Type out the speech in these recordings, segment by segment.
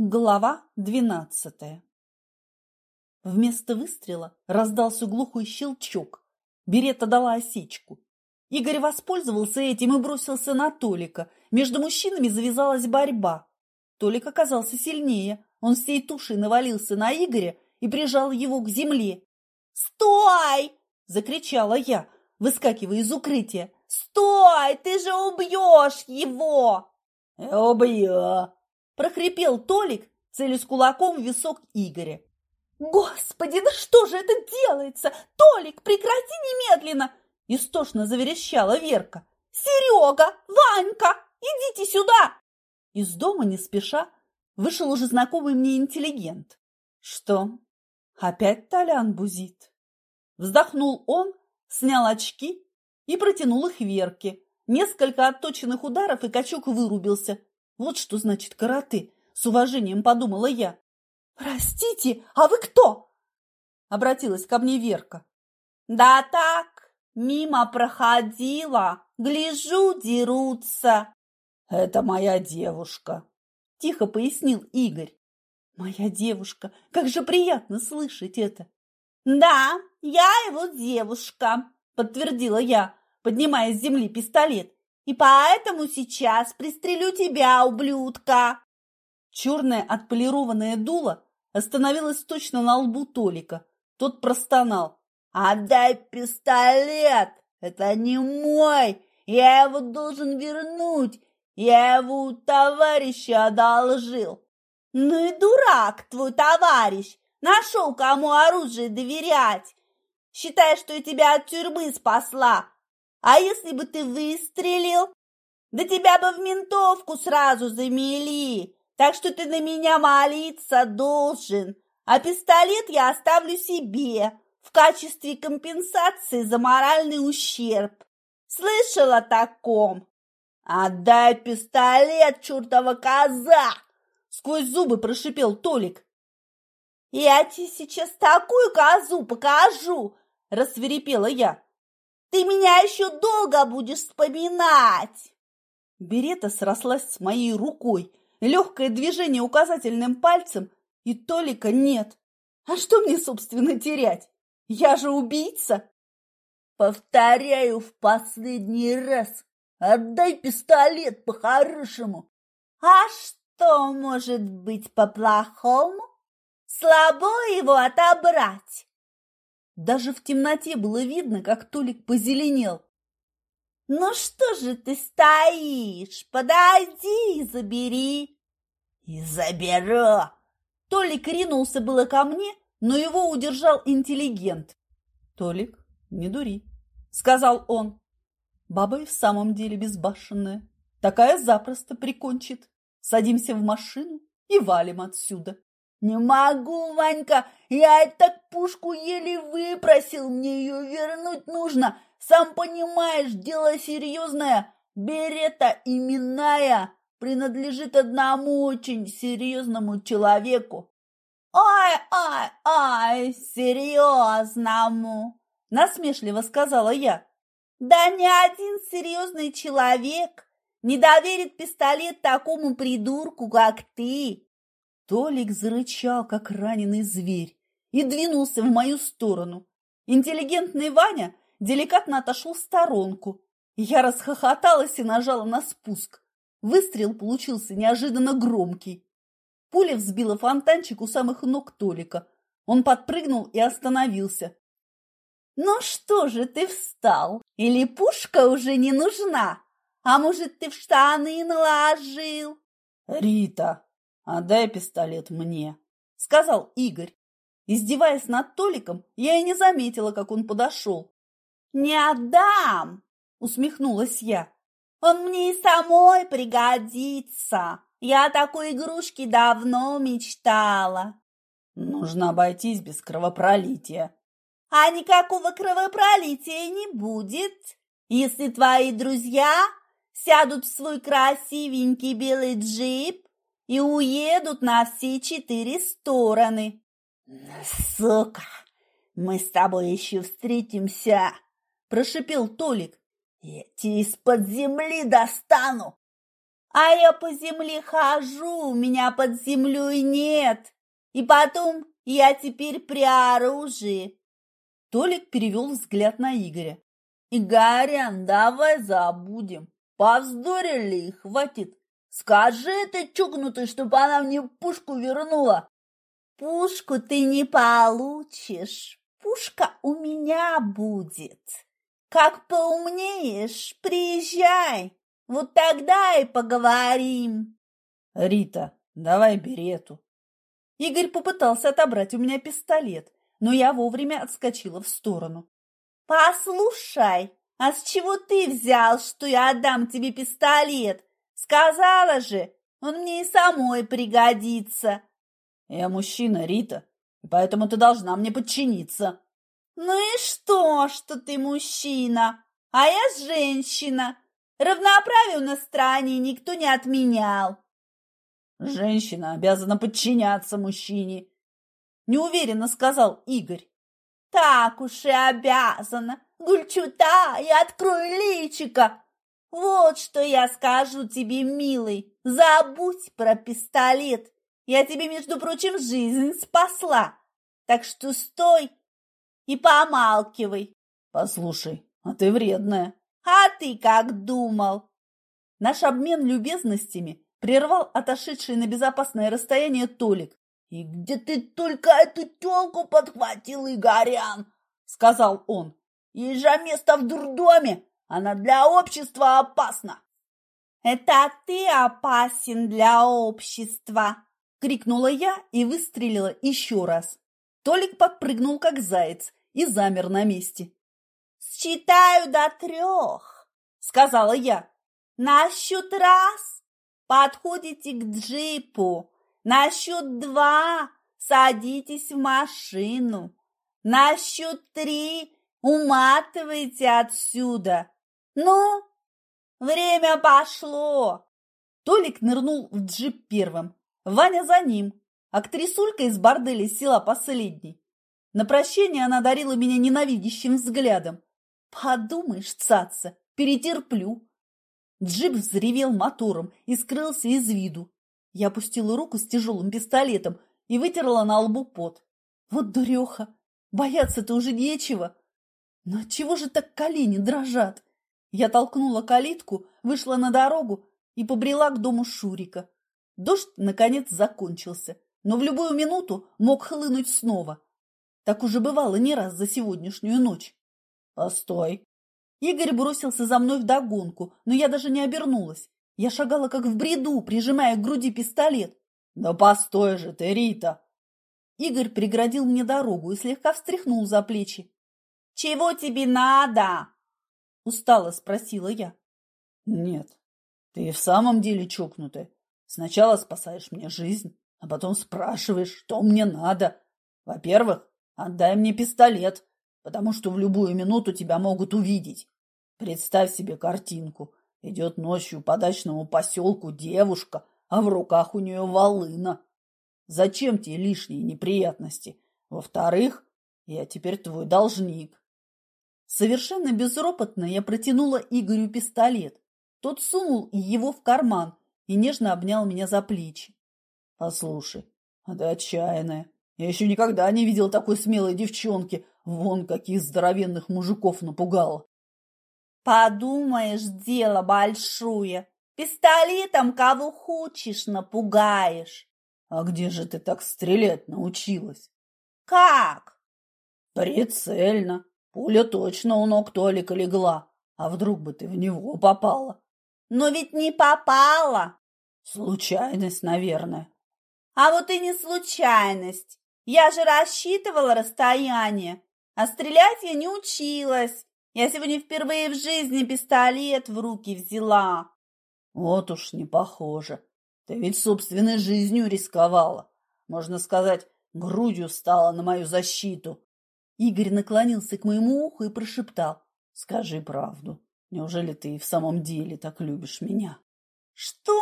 Глава двенадцатая Вместо выстрела раздался глухой щелчок. Берета дала осечку. Игорь воспользовался этим и бросился на Толика. Между мужчинами завязалась борьба. Толик оказался сильнее. Он всей тушей навалился на Игоря и прижал его к земле. «Стой!» – закричала я, выскакивая из укрытия. «Стой! Ты же убьешь его!» «Убью!» Прохрипел Толик, целясь кулаком в висок Игоря. «Господи, да что же это делается? Толик, прекрати немедленно!» Истошно заверещала Верка. «Серега! Ванька! Идите сюда!» Из дома не спеша вышел уже знакомый мне интеллигент. «Что, опять Толян бузит?» Вздохнул он, снял очки и протянул их Верке. Несколько отточенных ударов, и качок вырубился. Вот что значит карате, с уважением подумала я. Простите, а вы кто? Обратилась ко мне Верка. Да так, мимо проходила, гляжу, дерутся. Это моя девушка, тихо пояснил Игорь. Моя девушка, как же приятно слышать это. Да, я его девушка, подтвердила я, поднимая с земли пистолет и поэтому сейчас пристрелю тебя, ублюдка!» Черное отполированное дуло остановилось точно на лбу Толика. Тот простонал. «Отдай пистолет! Это не мой! Я его должен вернуть! Я его у товарища одолжил!» «Ну и дурак твой товарищ! Нашел, кому оружие доверять! Считай, что я тебя от тюрьмы спасла, а если бы ты выстрелил? Да тебя бы в ментовку сразу замели. Так что ты на меня молиться должен. А пистолет я оставлю себе в качестве компенсации за моральный ущерб. Слышал о таком? Отдай пистолет, чертова коза! Сквозь зубы прошипел Толик. Я тебе сейчас такую козу покажу, рассверепела я. Ты меня еще долго будешь вспоминать!» Берета срослась с моей рукой. Легкое движение указательным пальцем, и Толика нет. А что мне, собственно, терять? Я же убийца! Повторяю в последний раз. Отдай пистолет по-хорошему. А что может быть по-плохому? Слабо его отобрать. Даже в темноте было видно, как Толик позеленел. «Ну что же ты стоишь? Подойди и забери!» «И заберу!» Толик ринулся было ко мне, но его удержал интеллигент. «Толик, не дури», — сказал он. «Баба и в самом деле безбашенная. Такая запросто прикончит. Садимся в машину и валим отсюда». «Не могу, Ванька, я так пушку еле выпросил, мне ее вернуть нужно. Сам понимаешь, дело серьезное, берета именная, принадлежит одному очень серьезному человеку». «Ай, ай, ай, серьезному!» – насмешливо сказала я. «Да ни один серьезный человек не доверит пистолет такому придурку, как ты!» Толик зарычал, как раненый зверь, и двинулся в мою сторону. Интеллигентный Ваня деликатно отошел в сторонку. Я расхохоталась и нажала на спуск. Выстрел получился неожиданно громкий. Пуля взбила фонтанчик у самых ног Толика. Он подпрыгнул и остановился. «Ну что же ты встал? Или пушка уже не нужна? А может, ты в штаны наложил?» «Рита!» «Отдай пистолет мне», — сказал Игорь. Издеваясь над Толиком, я и не заметила, как он подошел. «Не отдам!» — усмехнулась я. «Он мне и самой пригодится. Я о такой игрушке давно мечтала». «Нужно обойтись без кровопролития». «А никакого кровопролития не будет, если твои друзья сядут в свой красивенький белый джип и уедут на все четыре стороны. Сука, мы с тобой еще встретимся, прошипел Толик. Я тебя из-под земли достану. А я по земле хожу, меня под землей нет. И потом я теперь при оружии. Толик перевел взгляд на Игоря. Игорян, давай забудем. Повздорили и хватит. Скажи этой чукнутой, чтобы она мне пушку вернула. Пушку ты не получишь. Пушка у меня будет. Как поумнеешь, приезжай. Вот тогда и поговорим. Рита, давай бери эту. Игорь попытался отобрать у меня пистолет, но я вовремя отскочила в сторону. Послушай, а с чего ты взял, что я отдам тебе пистолет? Сказала же, он мне и самой пригодится. Я мужчина, Рита, и поэтому ты должна мне подчиниться. Ну и что, что ты мужчина, а я женщина? Равноправие на стороне никто не отменял. Женщина обязана подчиняться мужчине, неуверенно сказал Игорь. Так уж и обязана. Гульчута, и открой личика. Вот что я скажу тебе, милый. Забудь про пистолет. Я тебе, между прочим, жизнь спасла. Так что стой и помалкивай. Послушай, а ты вредная. А ты как думал? Наш обмен любезностями прервал отошедший на безопасное расстояние Толик. «И где ты только эту телку подхватил, Игорян?» — сказал он. «Ей же место в дурдоме, она для общества опасна!» «Это ты опасен для общества!» — крикнула я и выстрелила еще раз. Толик подпрыгнул, как заяц, и замер на месте. «Считаю до трех», — сказала я. «На счет раз подходите к джипу, на счет два садитесь в машину, на счет три уматывайте отсюда. Ну, время пошло!» Толик нырнул в джип первым, Ваня за ним, а к трясулька из борделя села последней. На прощение она дарила меня ненавидящим взглядом. Подумаешь, цаца, перетерплю. Джип взревел мотором и скрылся из виду. Я опустила руку с тяжелым пистолетом и вытерла на лбу пот. Вот дуреха, бояться-то уже нечего. Но чего же так колени дрожат? Я толкнула калитку, вышла на дорогу и побрела к дому Шурика. Дождь, наконец, закончился, но в любую минуту мог хлынуть снова. Так уже бывало не раз за сегодняшнюю ночь. «Постой!» Игорь бросился за мной вдогонку, но я даже не обернулась. Я шагала как в бреду, прижимая к груди пистолет. «Да постой же ты, Рита!» Игорь преградил мне дорогу и слегка встряхнул за плечи. «Чего тебе надо?» Устало спросила я. «Нет, ты в самом деле чокнутая. Сначала спасаешь мне жизнь, а потом спрашиваешь, что мне надо. Во-первых, отдай мне пистолет, потому что в любую минуту тебя могут увидеть. Представь себе картинку. Идет ночью по дачному поселку девушка, а в руках у нее волына. Зачем тебе лишние неприятности? Во-вторых, я теперь твой должник. Совершенно безропотно я протянула Игорю пистолет. Тот сунул его в карман и нежно обнял меня за плечи. «Послушай, а ты отчаянная. Я еще никогда не видел такой смелой девчонки. Вон каких здоровенных мужиков напугала». «Подумаешь, дело большое. Пистолетом кого хочешь напугаешь». «А где же ты так стрелять научилась?» «Как?» «Прицельно. Пуля точно у ног Толика легла. А вдруг бы ты в него попала?» «Но ведь не попала!» Случайность, наверное. А вот и не случайность. Я же рассчитывала расстояние, а стрелять я не училась. Я сегодня впервые в жизни пистолет в руки взяла. Вот уж не похоже. Ты ведь собственной жизнью рисковала. Можно сказать, грудью стала на мою защиту. Игорь наклонился к моему уху и прошептал. Скажи правду. Неужели ты и в самом деле так любишь меня? Что?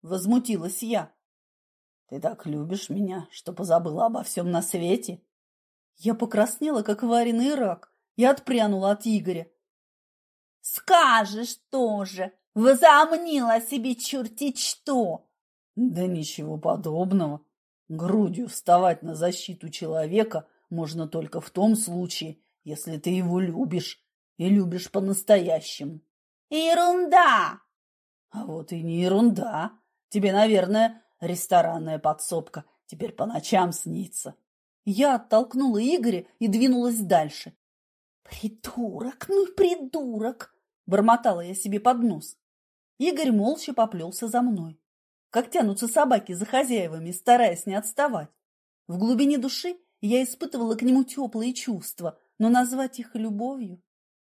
Возмутилась я. Ты так любишь меня, что позабыла обо всем на свете? Я покраснела, как вареный рак, и отпрянула от Игоря. Скажешь тоже. Возомнил о себе черти что. Да ничего подобного. Грудью вставать на защиту человека можно только в том случае, если ты его любишь и любишь по-настоящему. Ерунда! А вот и не ерунда. Тебе, наверное, ресторанная подсобка теперь по ночам снится. Я оттолкнула Игоря и двинулась дальше. «Придурок, ну придурок!» – бормотала я себе под нос. Игорь молча поплелся за мной. Как тянутся собаки за хозяевами, стараясь не отставать. В глубине души я испытывала к нему теплые чувства, но назвать их любовью?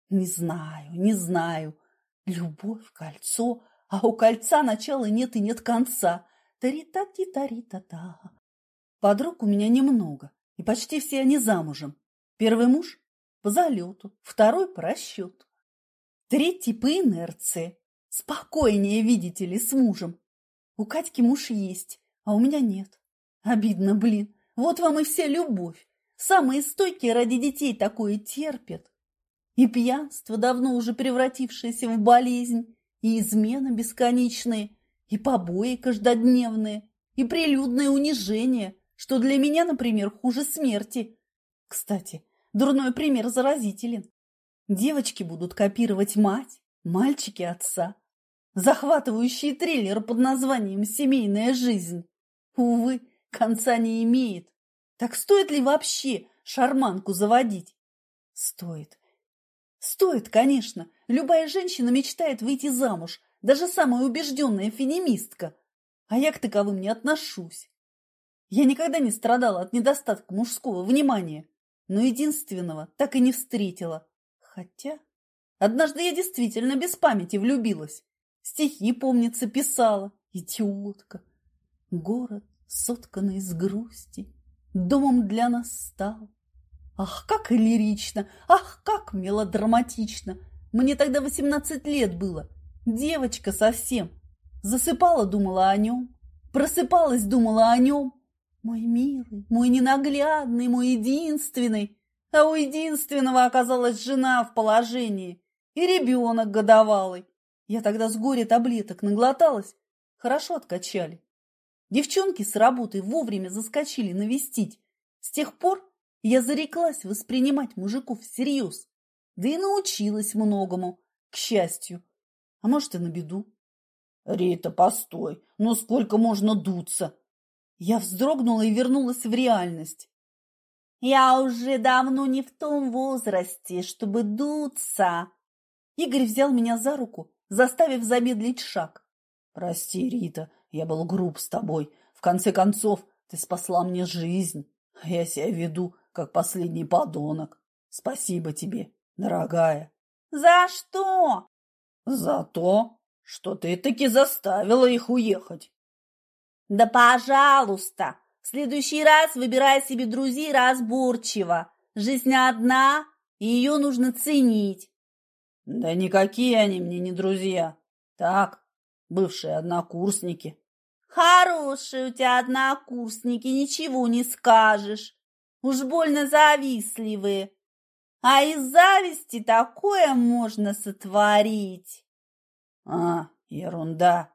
Не знаю, не знаю. Любовь, кольцо, а у кольца начала нет и нет конца. Тари-та-ти-тари-та-та. Подруг у меня немного, и почти все они замужем. Первый муж – по залету, второй – по расчету. Третий – по инерции, Спокойнее, видите ли, с мужем. У Катьки муж есть, а у меня нет. Обидно, блин. Вот вам и вся любовь. Самые стойкие ради детей такое терпят. И пьянство, давно уже превратившееся в болезнь, и измена бесконечные, и побои каждодневные, и прилюдное унижение, что для меня, например, хуже смерти. Кстати, дурной пример заразителен. Девочки будут копировать мать, мальчики отца. Захватывающий триллер под названием «Семейная жизнь». Увы, конца не имеет. Так стоит ли вообще шарманку заводить? Стоит. Стоит, конечно. Любая женщина мечтает выйти замуж, даже самая убежденная феминистка. А я к таковым не отношусь. Я никогда не страдала от недостатка мужского внимания, но единственного так и не встретила. Хотя однажды я действительно без памяти влюбилась. Стихи, помнится, писала. Идиотка. Город, сотканный из грусти, Домом для нас стал. Ах, как лирично! Ах, как мелодраматично! Мне тогда восемнадцать лет было. Девочка совсем. Засыпала, думала о нем. Просыпалась, думала о нем. Мой милый, мой ненаглядный, мой единственный. А у единственного оказалась жена в положении и ребенок годовалый. Я тогда с горя таблеток наглоталась. Хорошо откачали. Девчонки с работы вовремя заскочили навестить. С тех пор я зареклась воспринимать мужиков всерьез. Да и научилась многому, к счастью. А может, и на беду. Рита, постой, ну сколько можно дуться? Я вздрогнула и вернулась в реальность. Я уже давно не в том возрасте, чтобы дуться. Игорь взял меня за руку заставив замедлить шаг. «Прости, Рита, я был груб с тобой. В конце концов, ты спасла мне жизнь, а я себя веду, как последний подонок. Спасибо тебе, дорогая». «За что?» «За то, что ты таки заставила их уехать». «Да пожалуйста, в следующий раз выбирай себе друзей разборчиво. Жизнь одна, и ее нужно ценить. Да никакие они мне не друзья. Так, бывшие однокурсники. Хорошие у тебя однокурсники, ничего не скажешь. Уж больно завистливые. А из зависти такое можно сотворить. А, ерунда.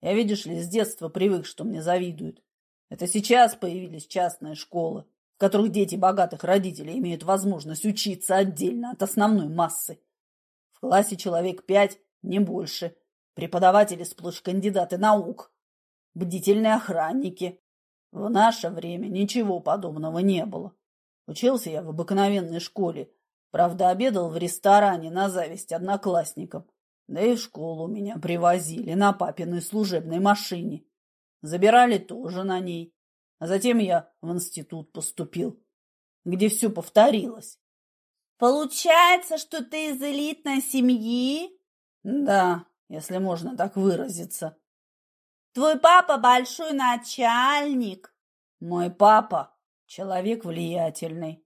Я, видишь ли, с детства привык, что мне завидуют. Это сейчас появились частные школы, в которых дети богатых родителей имеют возможность учиться отдельно от основной массы классе человек пять, не больше. Преподаватели сплошь кандидаты наук. Бдительные охранники. В наше время ничего подобного не было. Учился я в обыкновенной школе. Правда, обедал в ресторане на зависть одноклассникам. Да и в школу меня привозили на папиной служебной машине. Забирали тоже на ней. А затем я в институт поступил, где все повторилось. Получается, что ты из элитной семьи? Да, если можно так выразиться. Твой папа большой начальник. Мой папа человек влиятельный.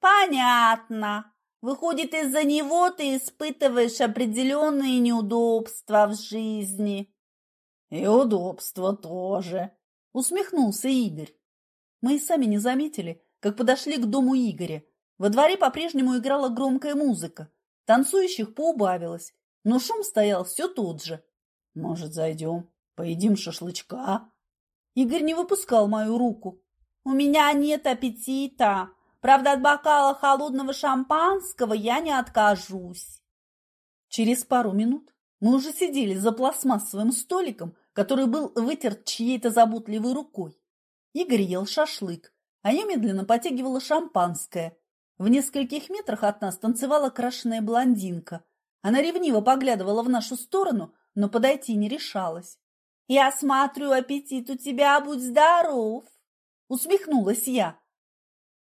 Понятно. Выходит, из-за него ты испытываешь определенные неудобства в жизни. И удобства тоже, усмехнулся Игорь. Мы и сами не заметили, как подошли к дому Игоря во дворе по-прежнему играла громкая музыка. Танцующих поубавилось. Но шум стоял все тот же. «Может, зайдем, поедим шашлычка?» Игорь не выпускал мою руку. «У меня нет аппетита. Правда, от бокала холодного шампанского я не откажусь». Через пару минут мы уже сидели за пластмассовым столиком, который был вытерт чьей-то заботливой рукой. Игорь ел шашлык, а я медленно потягивала шампанское. В нескольких метрах от нас танцевала крашеная блондинка. Она ревниво поглядывала в нашу сторону, но подойти не решалась. «Я смотрю, аппетит у тебя, будь здоров!» Усмехнулась я.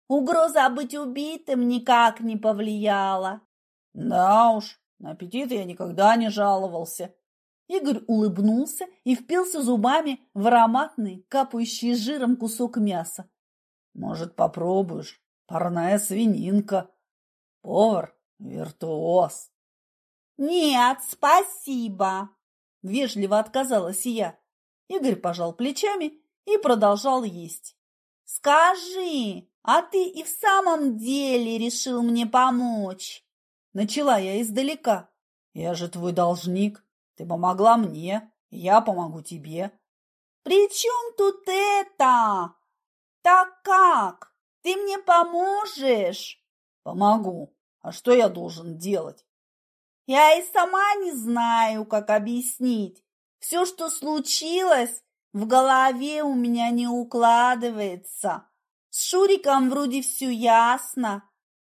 Угроза быть убитым никак не повлияла. «Да уж, на аппетит я никогда не жаловался. Игорь улыбнулся и впился зубами в ароматный, капающий жиром кусок мяса. Может, попробуешь? Парная свининка. Повар – виртуоз. Нет, спасибо. Вежливо отказалась я. Игорь пожал плечами и продолжал есть. Скажи, а ты и в самом деле решил мне помочь? Начала я издалека. Я же твой должник. Ты помогла мне, я помогу тебе. При чем тут это? Так как? Ты мне поможешь? Помогу. А что я должен делать? Я и сама не знаю, как объяснить. Все, что случилось, в голове у меня не укладывается. С Шуриком вроде все ясно.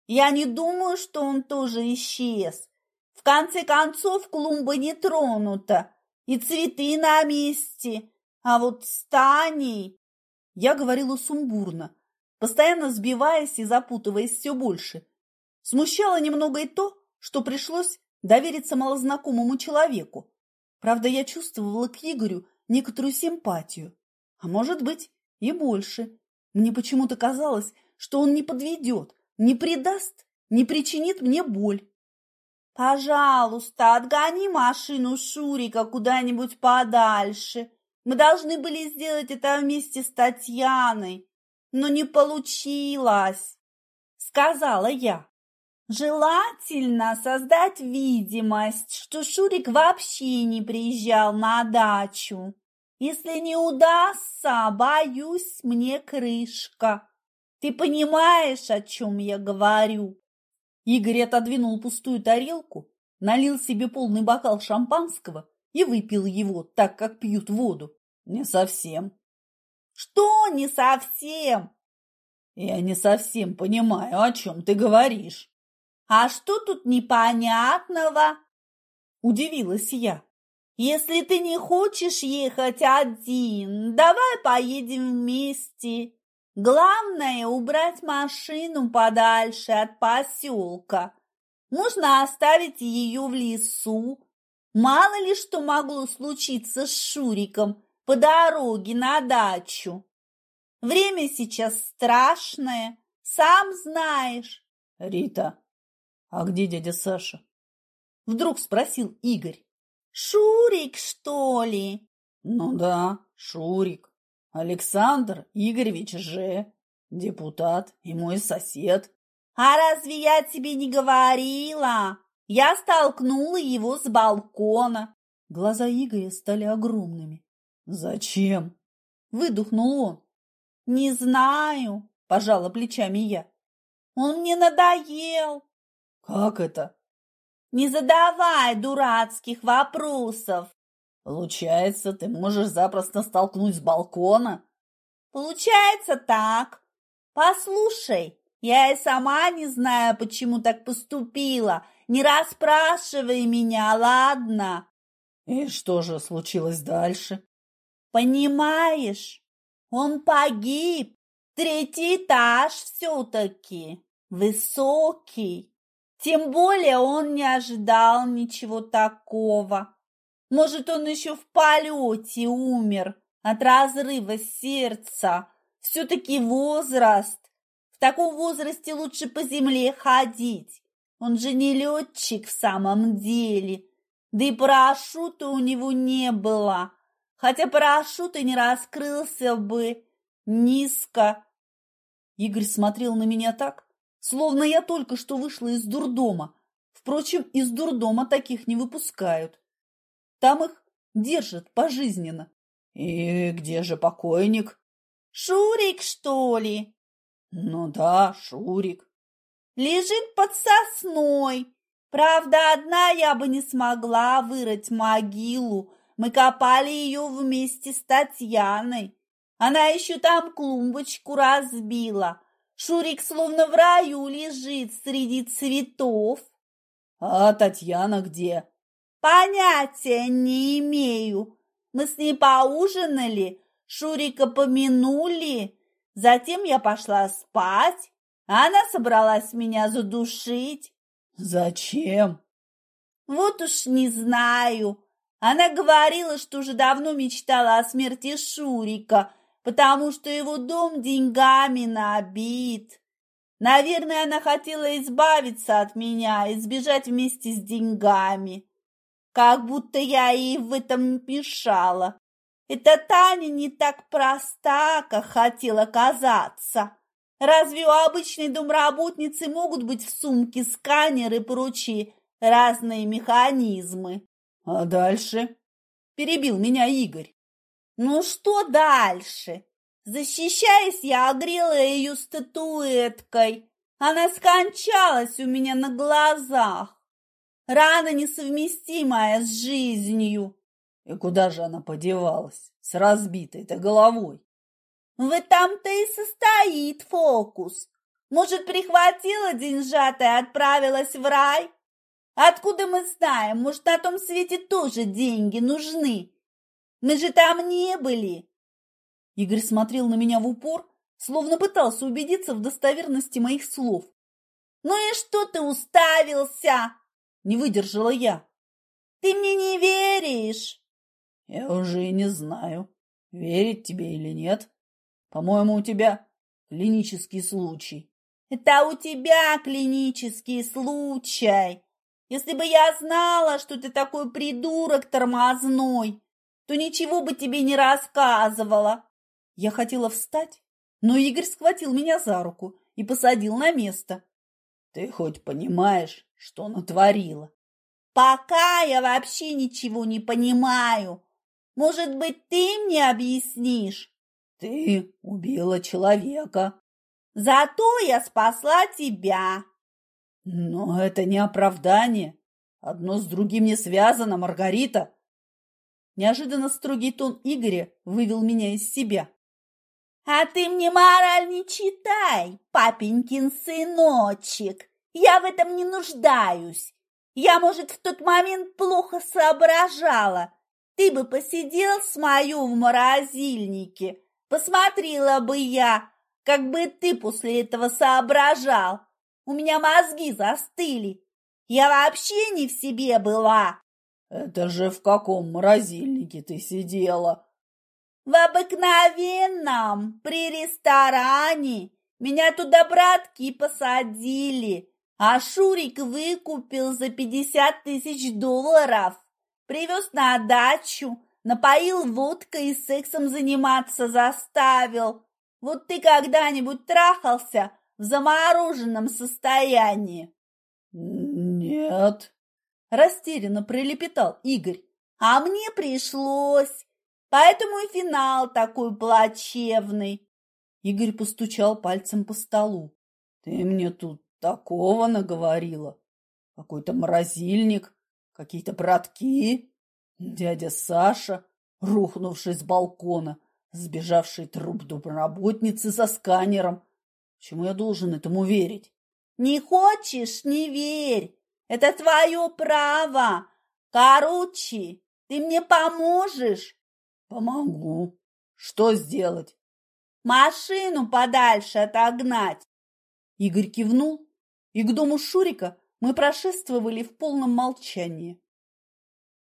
Я не думаю, что он тоже исчез. В конце концов, клумба не тронута, и цветы на месте. А вот с Таней... Я говорила сумбурно, постоянно сбиваясь и запутываясь все больше. Смущало немного и то, что пришлось довериться малознакомому человеку. Правда, я чувствовала к Игорю некоторую симпатию, а может быть и больше. Мне почему-то казалось, что он не подведет, не предаст, не причинит мне боль. «Пожалуйста, отгони машину Шурика куда-нибудь подальше. Мы должны были сделать это вместе с Татьяной, но не получилось», — сказала я. «Желательно создать видимость, что Шурик вообще не приезжал на дачу. Если не удастся, боюсь, мне крышка». Ты понимаешь, о чем я говорю? Игорь отодвинул пустую тарелку, налил себе полный бокал шампанского и выпил его, так как пьют воду. Не совсем. Что не совсем? Я не совсем понимаю, о чем ты говоришь. А что тут непонятного? Удивилась я. Если ты не хочешь ехать один, давай поедем вместе. Главное убрать машину подальше от поселка. Можно оставить ее в лесу. Мало ли что могло случиться с Шуриком по дороге на дачу. Время сейчас страшное, сам знаешь. Рита, а где дядя Саша? Вдруг спросил Игорь. Шурик, что ли? Ну да, Шурик. Александр Игоревич Ж., депутат и мой сосед. А разве я тебе не говорила? Я столкнула его с балкона. Глаза Игоря стали огромными. Зачем? Выдохнул он. Не знаю, пожала плечами я. Он мне надоел. Как это? Не задавай дурацких вопросов. Получается, ты можешь запросто столкнуть с балкона? Получается так. Послушай, я и сама не знаю, почему так поступила. Не расспрашивай меня, ладно? И что же случилось дальше? Понимаешь, он погиб. Третий этаж все-таки. Высокий. Тем более он не ожидал ничего такого. Может, он еще в полете умер от разрыва сердца. Все-таки возраст. В таком возрасте лучше по земле ходить. Он же не летчик в самом деле. Да и парашюта у него не было. Хотя парашют и не раскрылся бы низко. Игорь смотрел на меня так, словно я только что вышла из дурдома Впрочем, из дурдома таких не выпускают. Там их держат пожизненно. И где же покойник? Шурик, что ли? Ну да, Шурик. Лежит под сосной. Правда, одна я бы не смогла вырыть могилу. Мы копали ее вместе с Татьяной. Она еще там клумбочку разбила. Шурик словно в раю лежит среди цветов. А Татьяна где? Понятия не имею. Мы с ней поужинали, Шурика помянули. Затем я пошла спать. Она собралась меня задушить. Зачем? Вот уж не знаю. Она говорила, что уже давно мечтала о смерти Шурика, потому что его дом деньгами набит. Наверное, она хотела избавиться от меня и сбежать вместе с деньгами. Как будто я ей в этом мешала. Эта Таня не так проста, как хотела казаться. Разве у обычной домработницы могут быть в сумке сканер и прочие разные механизмы? А дальше? Перебил меня Игорь. Ну что дальше? Защищаясь, я огрела ее статуэткой. Она скончалась у меня на глазах. Рана несовместимая с жизнью. И куда же она подевалась с разбитой-то головой? В этом-то и состоит фокус. Может, прихватила деньжата и отправилась в рай? Откуда мы знаем? Может, на том свете тоже деньги нужны? Мы же там не были. Игорь смотрел на меня в упор, словно пытался убедиться в достоверности моих слов. «Ну и что ты уставился?» – не выдержала я. «Ты мне не веришь?» «Я уже и не знаю, верить тебе или нет. По-моему, у тебя клинический случай». «Это у тебя клинический случай. Если бы я знала, что ты такой придурок тормозной, то ничего бы тебе не рассказывала. Я хотела встать, но Игорь схватил меня за руку и посадил на место. Ты хоть понимаешь, что натворила? Пока я вообще ничего не понимаю. Может быть, ты мне объяснишь? Ты убила человека. Зато я спасла тебя. Но это не оправдание. Одно с другим не связано, Маргарита. Неожиданно строгий тон Игоря вывел меня из себя. «А ты мне мораль не читай, папенькин сыночек. Я в этом не нуждаюсь. Я, может, в тот момент плохо соображала. Ты бы посидел с мою в морозильнике. Посмотрела бы я, как бы ты после этого соображал. У меня мозги застыли. Я вообще не в себе была. Это же в каком морозильнике ты сидела? В обыкновенном, при ресторане. Меня туда братки посадили, а Шурик выкупил за пятьдесят тысяч долларов. Привез на дачу, напоил водкой и сексом заниматься заставил. Вот ты когда-нибудь трахался в замороженном состоянии? Нет, растерянно прилепетал Игорь. А мне пришлось, поэтому и финал такой плачевный. Игорь постучал пальцем по столу. Ты мне тут такого наговорила. Какой-то морозильник, какие-то братки, дядя Саша, рухнувший с балкона, сбежавший труп домработницы за сканером. Чему я должен этому верить? Не хочешь – не верь. Это твое право. Короче, ты мне поможешь? Помогу. Что сделать? Машину подальше отогнать. Игорь кивнул, и к дому Шурика мы прошествовали в полном молчании.